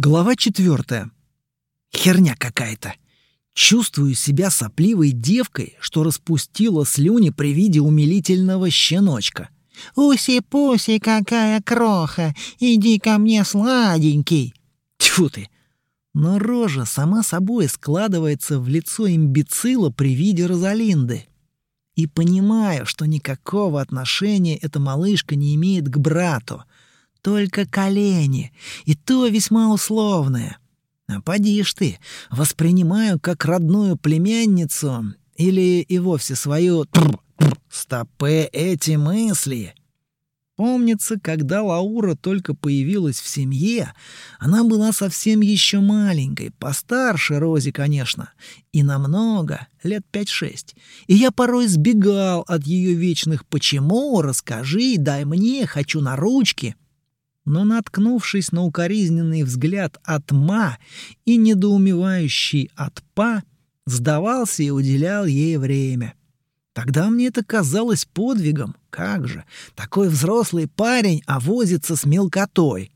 Глава четвертая. Херня какая-то. Чувствую себя сопливой девкой, что распустила слюни при виде умилительного щеночка. «Уси-пуси, какая кроха! Иди ко мне, сладенький!» Тьфу ты! Но рожа сама собой складывается в лицо имбецила при виде Розалинды. И понимаю, что никакого отношения эта малышка не имеет к брату — только колени, и то весьма условное. А поди ж ты, воспринимаю как родную племянницу или и вовсе свою... Стопе эти мысли. Помнится, когда Лаура только появилась в семье, она была совсем еще маленькой, постарше Рози, конечно, и намного, лет пять-шесть. И я порой сбегал от ее вечных «почему?», «расскажи», «дай мне», «хочу на ручки», но, наткнувшись на укоризненный взгляд от Ма и недоумевающий от Па, сдавался и уделял ей время. Тогда мне это казалось подвигом. Как же, такой взрослый парень, а возится с мелкотой.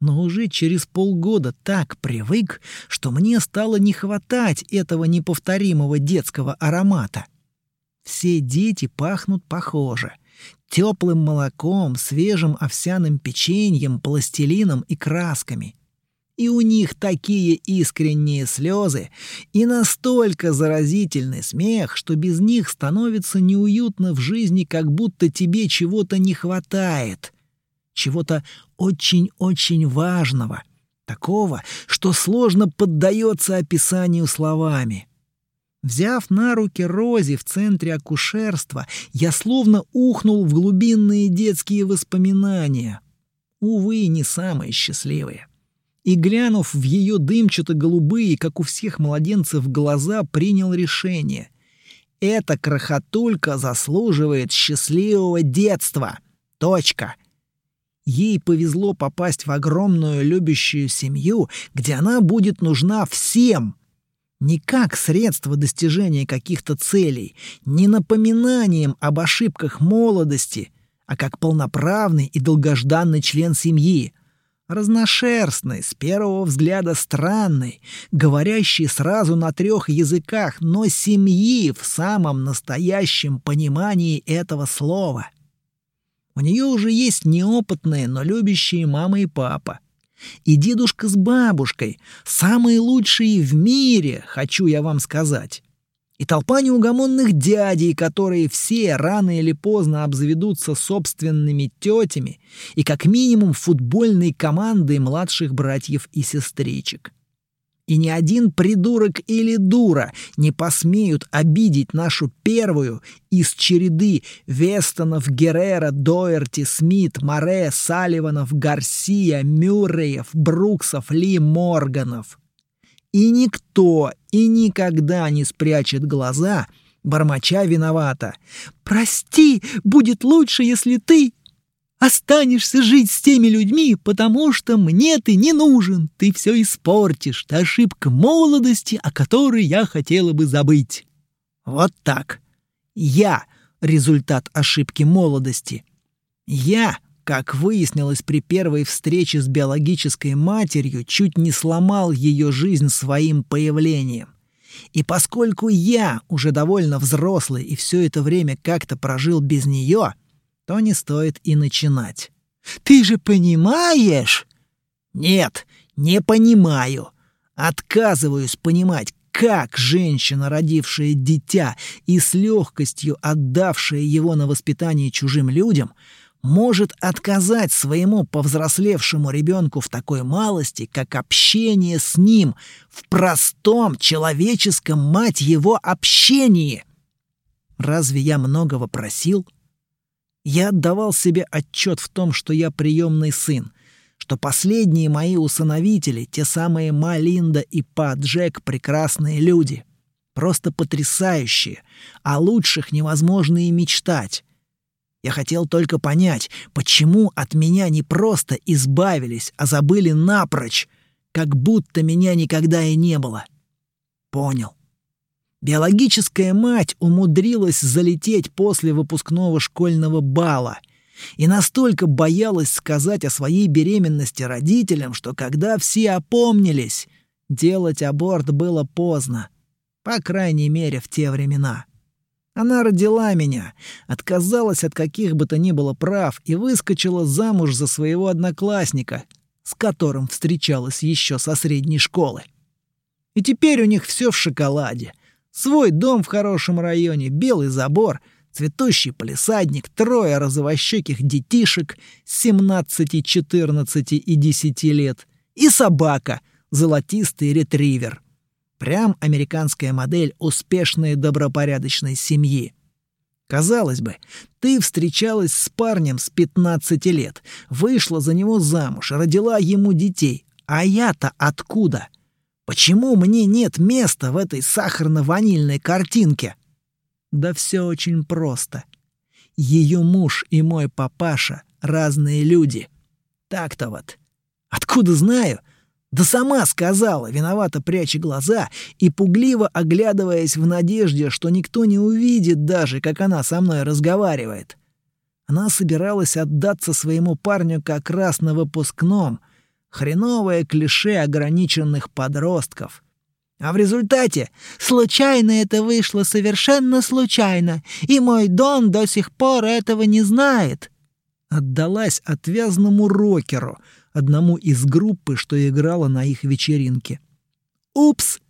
Но уже через полгода так привык, что мне стало не хватать этого неповторимого детского аромата. Все дети пахнут похоже — теплым молоком, свежим овсяным печеньем, пластилином и красками. И у них такие искренние слезы и настолько заразительный смех, что без них становится неуютно в жизни, как будто тебе чего-то не хватает. Чего-то очень-очень важного. Такого, что сложно поддается описанию словами. Взяв на руки Рози в центре акушерства, я словно ухнул в глубинные детские воспоминания. Увы, не самые счастливые. И, глянув в ее дымчато-голубые, как у всех младенцев, глаза, принял решение. Эта крохотулька заслуживает счастливого детства. Точка. Ей повезло попасть в огромную любящую семью, где она будет нужна всем — не как средство достижения каких-то целей, не напоминанием об ошибках молодости, а как полноправный и долгожданный член семьи. Разношерстный, с первого взгляда странный, говорящий сразу на трех языках, но семьи в самом настоящем понимании этого слова. У нее уже есть неопытные, но любящие мама и папа. И дедушка с бабушкой, самые лучшие в мире, хочу я вам сказать. И толпа неугомонных дядей, которые все рано или поздно обзаведутся собственными тетями, и как минимум футбольной командой младших братьев и сестричек и ни один придурок или дура не посмеют обидеть нашу первую из череды Вестонов, Геррера, Доерти, Смит, Море, Салливанов, Гарсия, Мюрреев, Бруксов, Ли, Морганов. И никто и никогда не спрячет глаза, бормоча виновата. «Прости, будет лучше, если ты...» Останешься жить с теми людьми, потому что мне ты не нужен. Ты все испортишь. Ты ошибка молодости, о которой я хотела бы забыть. Вот так. Я — результат ошибки молодости. Я, как выяснилось при первой встрече с биологической матерью, чуть не сломал ее жизнь своим появлением. И поскольку я уже довольно взрослый и все это время как-то прожил без нее — то не стоит и начинать. «Ты же понимаешь?» «Нет, не понимаю. Отказываюсь понимать, как женщина, родившая дитя и с легкостью отдавшая его на воспитание чужим людям, может отказать своему повзрослевшему ребенку в такой малости, как общение с ним в простом человеческом, мать его, общении. Разве я многого просил?» Я отдавал себе отчет в том, что я приемный сын, что последние мои усыновители, те самые Малинда и Па Джек, прекрасные люди. Просто потрясающие, а лучших невозможно и мечтать. Я хотел только понять, почему от меня не просто избавились, а забыли напрочь, как будто меня никогда и не было. Понял. Биологическая мать умудрилась залететь после выпускного школьного бала. И настолько боялась сказать о своей беременности родителям, что когда все опомнились, делать аборт было поздно. По крайней мере, в те времена. Она родила меня, отказалась от каких бы то ни было прав и выскочила замуж за своего одноклассника, с которым встречалась еще со средней школы. И теперь у них все в шоколаде. Свой дом в хорошем районе, белый забор, цветущий полисадник, трое розовощеких детишек 17, 14 и 10 лет и собака, золотистый ретривер. Прям американская модель успешной добропорядочной семьи. Казалось бы, ты встречалась с парнем с 15 лет, вышла за него замуж, родила ему детей. А я-то откуда? Почему мне нет места в этой сахарно-ванильной картинке? Да все очень просто. Ее муж и мой папаша — разные люди. Так-то вот. Откуда знаю? Да сама сказала, виновато пряча глаза и пугливо оглядываясь в надежде, что никто не увидит даже, как она со мной разговаривает. Она собиралась отдаться своему парню как раз на выпускном. Хреновое клише ограниченных подростков. А в результате случайно это вышло совершенно случайно, и мой Дон до сих пор этого не знает. Отдалась отвязному рокеру — одному из группы, что играла на их вечеринке. Упс!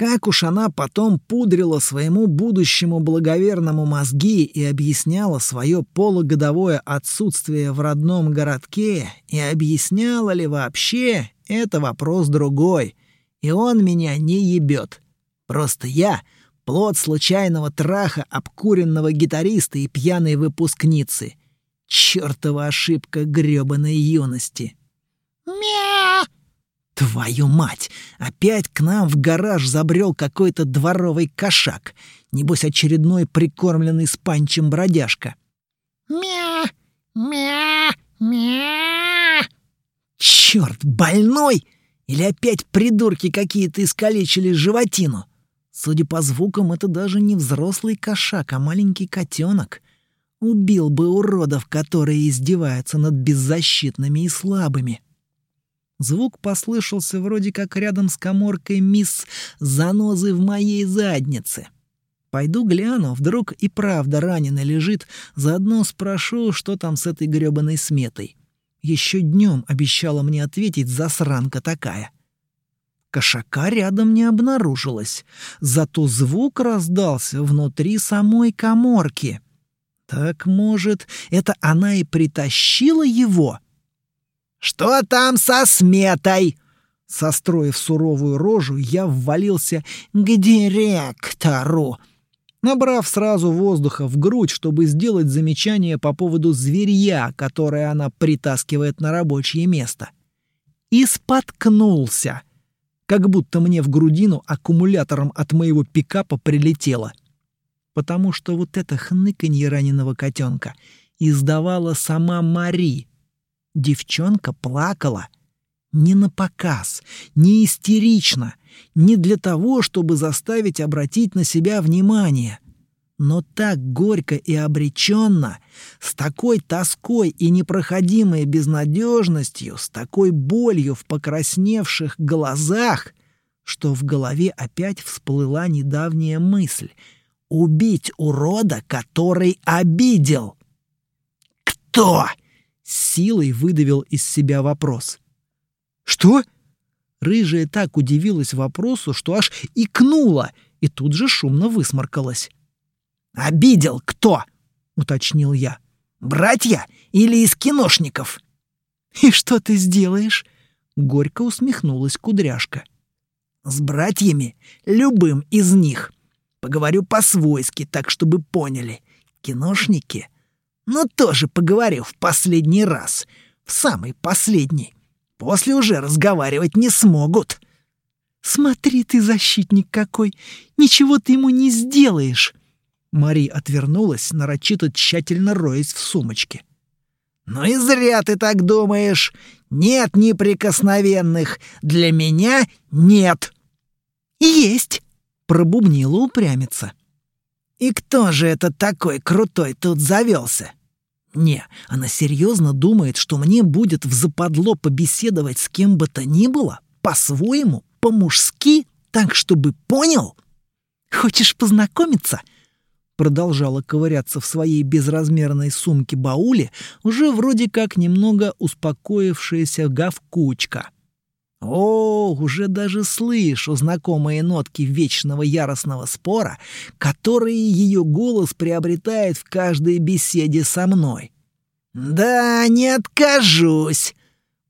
Как уж она потом пудрила своему будущему благоверному мозги и объясняла свое полугодовое отсутствие в родном городке, и объясняла ли вообще, это вопрос другой. И он меня не ебет. Просто я — плод случайного траха обкуренного гитариста и пьяной выпускницы. Чёртова ошибка грёбаной юности. Мя! Твою мать! Опять к нам в гараж забрел какой-то дворовый кошак. Небось, очередной прикормленный спанчем бродяжка. Мя! Мя! Мя! Черт, больной! Или опять придурки какие-то искалечили животину? Судя по звукам, это даже не взрослый кошак, а маленький котенок. Убил бы уродов, которые издеваются над беззащитными и слабыми. Звук послышался вроде как рядом с коморкой мисс занозы в моей заднице. Пойду гляну, вдруг и правда раненый лежит, заодно спрошу, что там с этой грёбаной сметой. Еще днем обещала мне ответить засранка такая. Кошака рядом не обнаружилось, зато звук раздался внутри самой коморки. Так, может, это она и притащила его?» «Что там со сметой?» Состроив суровую рожу, я ввалился к директору, набрав сразу воздуха в грудь, чтобы сделать замечание по поводу зверья, которое она притаскивает на рабочее место. И споткнулся, как будто мне в грудину аккумулятором от моего пикапа прилетело. Потому что вот это хныканье раненого котенка издавала сама Мари — Девчонка плакала. Не на показ, не истерично, не для того, чтобы заставить обратить на себя внимание. Но так горько и обреченно, с такой тоской и непроходимой безнадежностью, с такой болью в покрасневших глазах, что в голове опять всплыла недавняя мысль — убить урода, который обидел. «Кто?» Силой выдавил из себя вопрос. «Что?» Рыжая так удивилась вопросу, что аж икнула и тут же шумно высморкалась. «Обидел кто?» — уточнил я. «Братья или из киношников?» «И что ты сделаешь?» — горько усмехнулась кудряшка. «С братьями, любым из них. Поговорю по-свойски, так чтобы поняли. Киношники но тоже поговорю в последний раз. В самый последний. После уже разговаривать не смогут. «Смотри ты, защитник какой! Ничего ты ему не сделаешь!» Мари отвернулась, нарочито тщательно роясь в сумочке. «Ну и зря ты так думаешь! Нет неприкосновенных! Для меня нет!» «Есть!» — пробубнила упрямица. «И кто же это такой крутой тут завелся? Не, она серьезно думает, что мне будет в западло побеседовать с кем бы то ни было? По-своему? По-мужски? Так, чтобы понял? Хочешь познакомиться?» Продолжала ковыряться в своей безразмерной сумке-бауле уже вроде как немного успокоившаяся гавкучка. О, уже даже слышу знакомые нотки вечного яростного спора, которые ее голос приобретает в каждой беседе со мной. «Да, не откажусь!»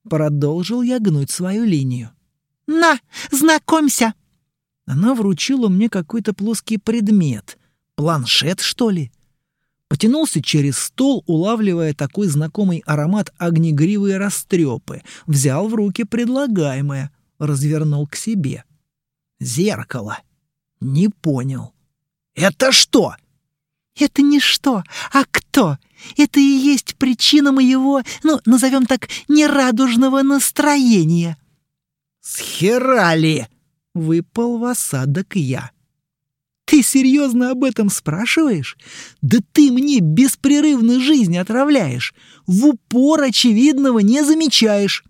Продолжил я гнуть свою линию. «На, знакомься!» Она вручила мне какой-то плоский предмет. Планшет, что ли? Потянулся через стол, улавливая такой знакомый аромат огнегривые растрепы. Взял в руки предлагаемое, развернул к себе. Зеркало. Не понял. «Это что?» «Это не что, а кто. Это и есть причина моего, ну, назовем так, нерадужного настроения». «Схерали!» — выпал в осадок я. Ты серьезно об этом спрашиваешь? Да ты мне беспрерывно жизнь отравляешь. В упор очевидного не замечаешь.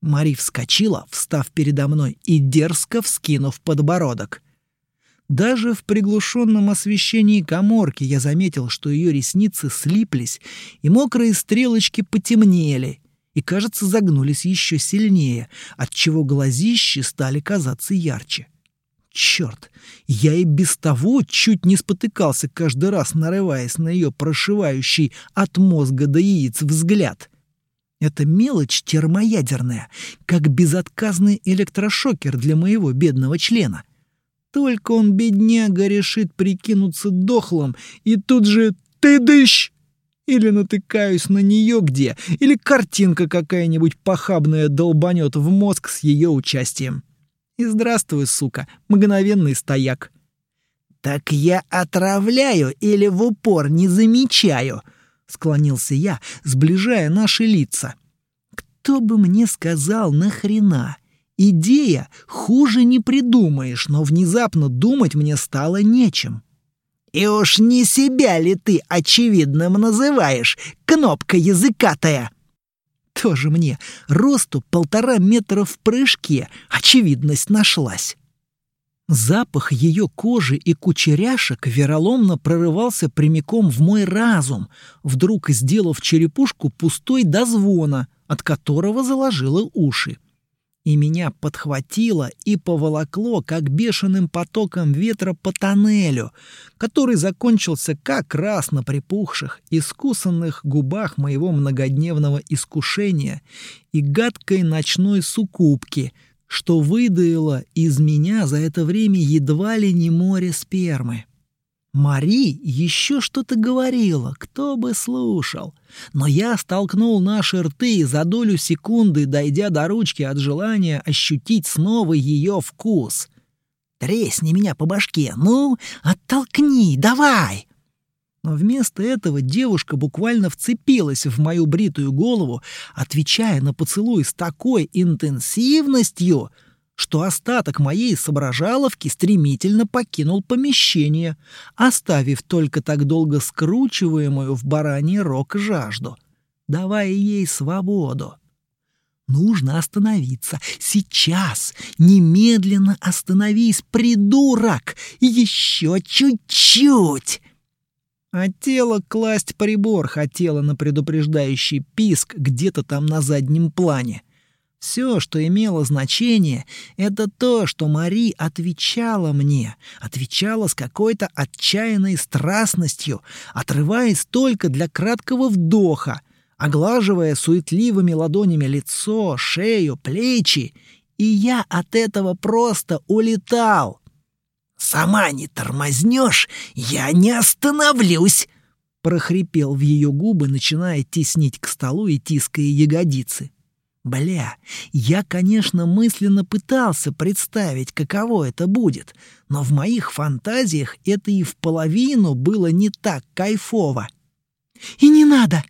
Мари вскочила, встав передо мной и дерзко вскинув подбородок. Даже в приглушенном освещении коморки я заметил, что ее ресницы слиплись, и мокрые стрелочки потемнели, и, кажется, загнулись еще сильнее, отчего глазищи стали казаться ярче. Черт, я и без того чуть не спотыкался каждый раз, нарываясь на ее прошивающий от мозга до яиц взгляд. Это мелочь термоядерная, как безотказный электрошокер для моего бедного члена. Только он, бедняга, решит прикинуться дохлым, и тут же «ты дыщ!» Или натыкаюсь на нее где, или картинка какая-нибудь похабная долбанет в мозг с ее участием. И здравствуй, сука, мгновенный стояк. «Так я отравляю или в упор не замечаю?» — склонился я, сближая наши лица. «Кто бы мне сказал, нахрена? Идея хуже не придумаешь, но внезапно думать мне стало нечем». «И уж не себя ли ты очевидным называешь, кнопка языкатая?» Тоже мне. Росту полтора метра в прыжке. Очевидность нашлась. Запах ее кожи и кучеряшек вероломно прорывался прямиком в мой разум, вдруг сделав черепушку пустой до звона, от которого заложило уши и меня подхватило и поволокло, как бешеным потоком ветра по тоннелю, который закончился как раз на припухших, искусанных губах моего многодневного искушения и гадкой ночной сукупки, что выдаило из меня за это время едва ли не море спермы. Мари еще что-то говорила, кто бы слушал. Но я столкнул наши рты за долю секунды, дойдя до ручки от желания ощутить снова ее вкус. «Тресни меня по башке, ну, оттолкни, давай!» Но вместо этого девушка буквально вцепилась в мою бритую голову, отвечая на поцелуй с такой интенсивностью — что остаток моей соображаловки стремительно покинул помещение, оставив только так долго скручиваемую в бараний рог жажду, давая ей свободу. Нужно остановиться. Сейчас. Немедленно остановись, придурок. Еще чуть-чуть. А тело класть прибор хотело на предупреждающий писк где-то там на заднем плане. Все, что имело значение, это то, что Мари отвечала мне, отвечала с какой-то отчаянной страстностью, отрываясь только для краткого вдоха, оглаживая суетливыми ладонями лицо, шею, плечи, и я от этого просто улетал. «Сама не тормознешь, я не остановлюсь!» прохрипел в ее губы, начиная теснить к столу и тиская ягодицы. Бля, я, конечно, мысленно пытался представить, каково это будет, но в моих фантазиях это и в половину было не так кайфово. «И не надо!»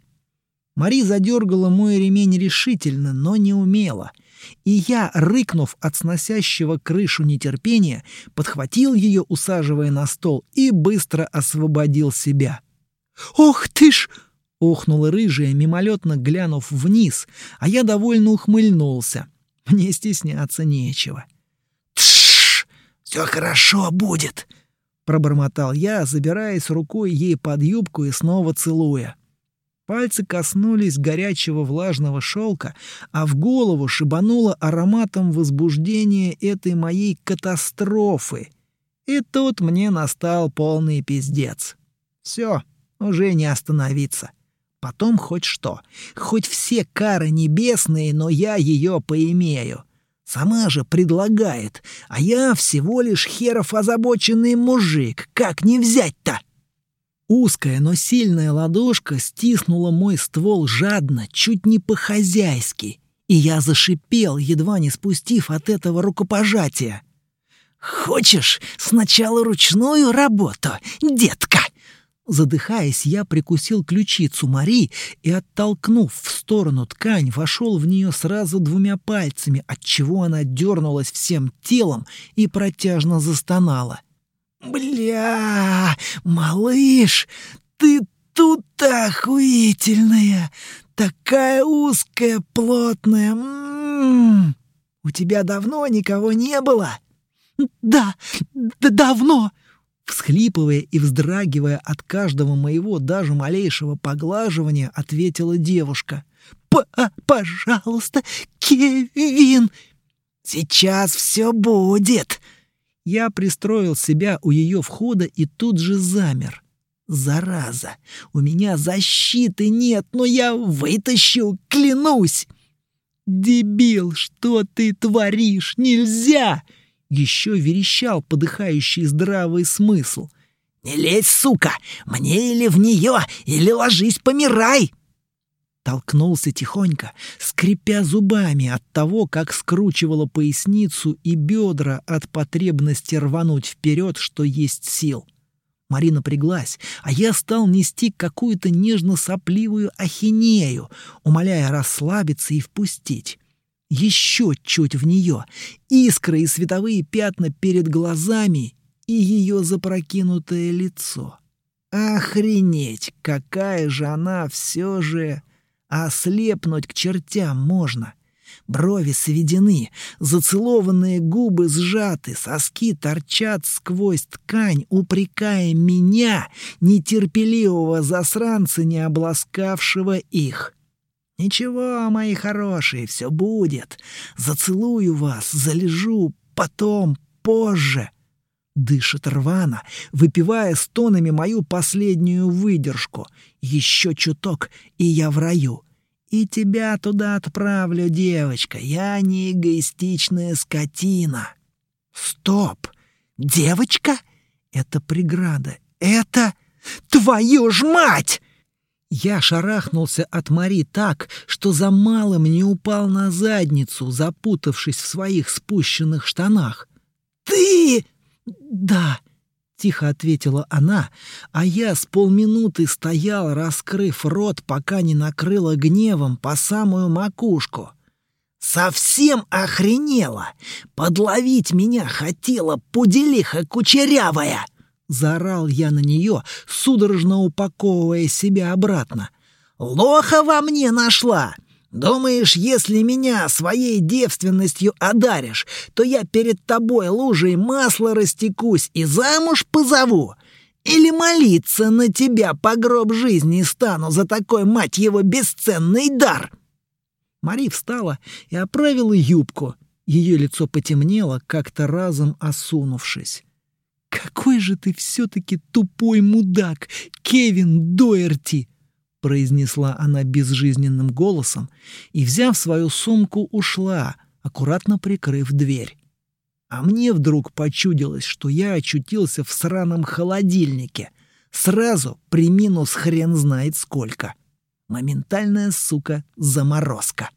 Мари задергала мой ремень решительно, но не умела. И я, рыкнув от сносящего крышу нетерпения, подхватил ее, усаживая на стол, и быстро освободил себя. «Ох ты ж! Охнула рыжая, мимолетно глянув вниз, а я довольно ухмыльнулся. Мне стесняться нечего. «Тш! Все хорошо будет!» Пробормотал я, забираясь рукой ей под юбку и снова целуя. Пальцы коснулись горячего влажного шелка, а в голову шибануло ароматом возбуждения этой моей катастрофы. И тут мне настал полный пиздец. Все, уже не остановиться. Потом хоть что. Хоть все кары небесные, но я ее поимею. Сама же предлагает, а я всего лишь херов озабоченный мужик. Как не взять-то? Узкая, но сильная ладошка стиснула мой ствол жадно, чуть не по-хозяйски, и я зашипел, едва не спустив от этого рукопожатия. «Хочешь сначала ручную работу, детка?» Задыхаясь, я прикусил ключицу Мари и, оттолкнув в сторону ткань, вошел в нее сразу двумя пальцами, отчего она дернулась всем телом и протяжно застонала. «Бля, малыш, ты тут охуительная! Такая узкая, плотная! М -м -м. У тебя давно никого не было?» «Да, да давно!» Всхлипывая и вздрагивая от каждого моего даже малейшего поглаживания, ответила девушка. П «Пожалуйста, Кевин!» «Сейчас все будет!» Я пристроил себя у ее входа и тут же замер. «Зараза! У меня защиты нет, но я вытащу, клянусь!» «Дебил, что ты творишь? Нельзя!» Еще верещал подыхающий здравый смысл. «Не лезь, сука! Мне или в нее, или ложись, помирай!» Толкнулся тихонько, скрипя зубами от того, как скручивало поясницу и бедра от потребности рвануть вперед, что есть сил. Марина приглась, а я стал нести какую-то нежно-сопливую ахинею, умоляя расслабиться и впустить еще чуть в нее, искры и световые пятна перед глазами и ее запрокинутое лицо. Охренеть, какая же она все же... Ослепнуть к чертям можно. Брови сведены, зацелованные губы сжаты, соски торчат сквозь ткань, упрекая меня, нетерпеливого засранца, не обласкавшего их. «Ничего, мои хорошие, все будет. Зацелую вас, залежу, потом, позже». Дышит рвано, выпивая стонами мою последнюю выдержку. Еще чуток, и я в раю. И тебя туда отправлю, девочка. Я не эгоистичная скотина. Стоп! Девочка? Это преграда. Это... Твою ж мать! Я шарахнулся от Мари так, что за малым не упал на задницу, запутавшись в своих спущенных штанах. «Ты!» «Да», — тихо ответила она, а я с полминуты стоял, раскрыв рот, пока не накрыла гневом по самую макушку. «Совсем охренела! Подловить меня хотела пуделиха кучерявая!» Заорал я на нее, судорожно упаковывая себя обратно. «Лоха во мне нашла! Думаешь, если меня своей девственностью одаришь, то я перед тобой лужей масла растекусь и замуж позову? Или молиться на тебя по гроб жизни стану за такой, мать его, бесценный дар?» Мари встала и оправила юбку. Ее лицо потемнело, как-то разом осунувшись. «Какой же ты все-таки тупой мудак, Кевин Доерти!» произнесла она безжизненным голосом и, взяв свою сумку, ушла, аккуратно прикрыв дверь. А мне вдруг почудилось, что я очутился в сраном холодильнике, сразу при минус хрен знает сколько. Моментальная, сука, заморозка.